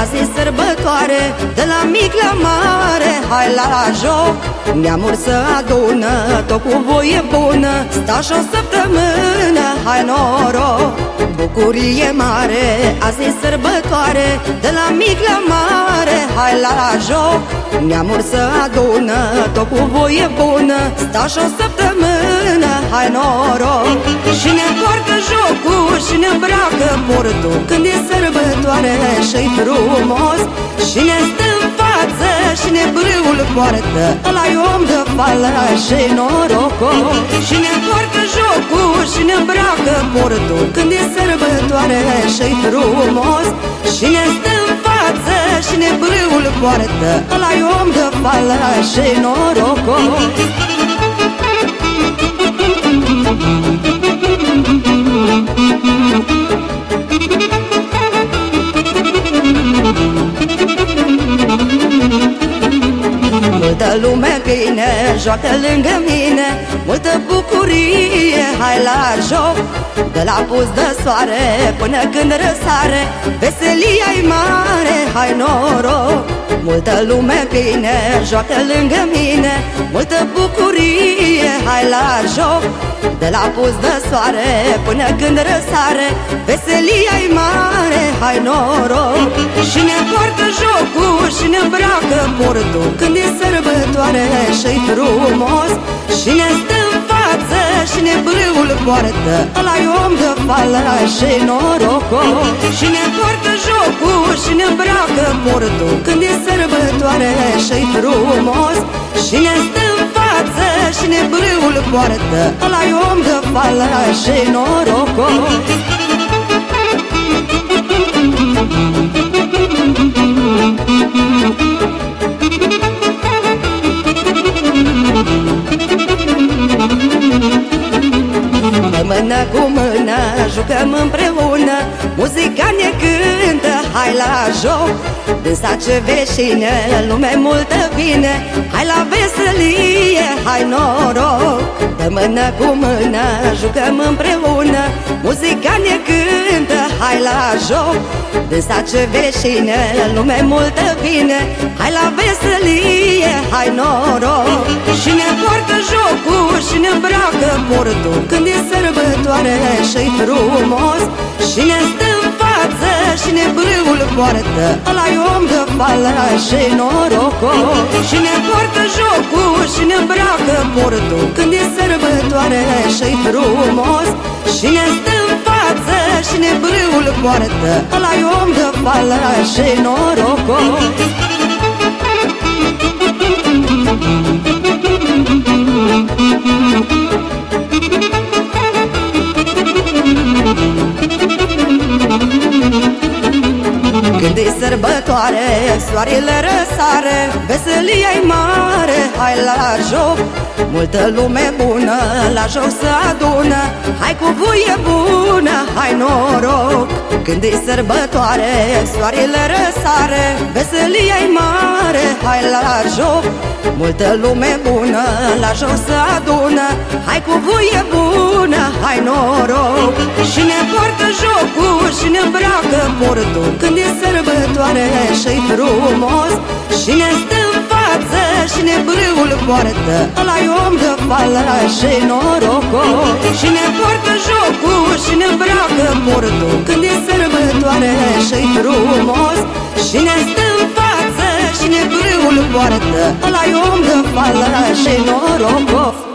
azi e sărbătoare De la mic la mare, hai la joc Neamuri să adună, tot cu voie bună Sta și o săptămână, hai noroc Bucurie mare, azi e sărbătoare De la mic la mare, hai la joc Neamuri să adună, tot cu voie bună Sta și o săptămână, hai noroc. Și ne poartă jocul și ne îmbracă portul Când e sărbătoare și-i frumos. Și ne stă în față și ne brâul poartă ăla e om de fală și norocos. Și ne poartă jocul și ne îmbracă portul Când e sărbătoare și-i frumos. Și ne stă în față și ne brâul poartă ăla e om de fală și norocos. Multă lume bine joacă lângă mine Multă bucurie, hai la joc De la pus de soare până când răsare. Veselia-i mare, hai noroc Multă lume bine joacă lângă mine. Multă bucurie, hai la joc De la pus de soare până când răsare. Veselia-i mare, hai noroc Și ne poartă jocul și ne îmbracă portul Când e sărbătoare și-i frumos Și ne stă în față și ne brâul poartă. Ăla e om de fală și norocos Și ne poartă jocul și ne îmbracă portul. Când e sărbătoare și-i frumos. Și ne stă în față și ne brâul poartă. Ăla e om de fală și norocos mână jucăm împreună Muzica ne cântă, hai la joc. Dânsa ce veșine, lume multă vine Hai la veselie, hai noroc. De mână cu mână jucăm împreună Muzica ne cântă, hai la joc. Dânsa ce veșine, lume multă vine Hai la veselie, hai noroc. Și ne poartă jocul și ne îmbracă portul Când e sărbătoare și-i frumos. Și ne stă în față și ne brâul poartă. Ăla e om de fală și norocos. Și ne poartă jocul și ne îmbracă portul. Când e sărbătoare și-i frumos. Și ne stă în față și ne brâul poartă. Ăla e om de fală și norocos sărbătoare, soarele răsare Veselia-i mare, hai la joc. Multă lume bună, la joc să adună Hai cu voie bună, hai noroc. Când e sărbătoare, soarele răsare Veselia-i mare, hai la joc. Multă lume bună, la joc să adună Hai cu voie bună, hai noroc. Și ne poartă jocul și ne îmbracă portul Când e sărbătoare și-i frumos. Și ne stă în față și ne brâul poartă. Ăla e om de fală și norocos. Și ne poartă jocul și ne îmbracă portul. Când e sărbătoare și-i frumos. Și ne stă în față și ne brâul poartă. Ăla e om de fală și norocos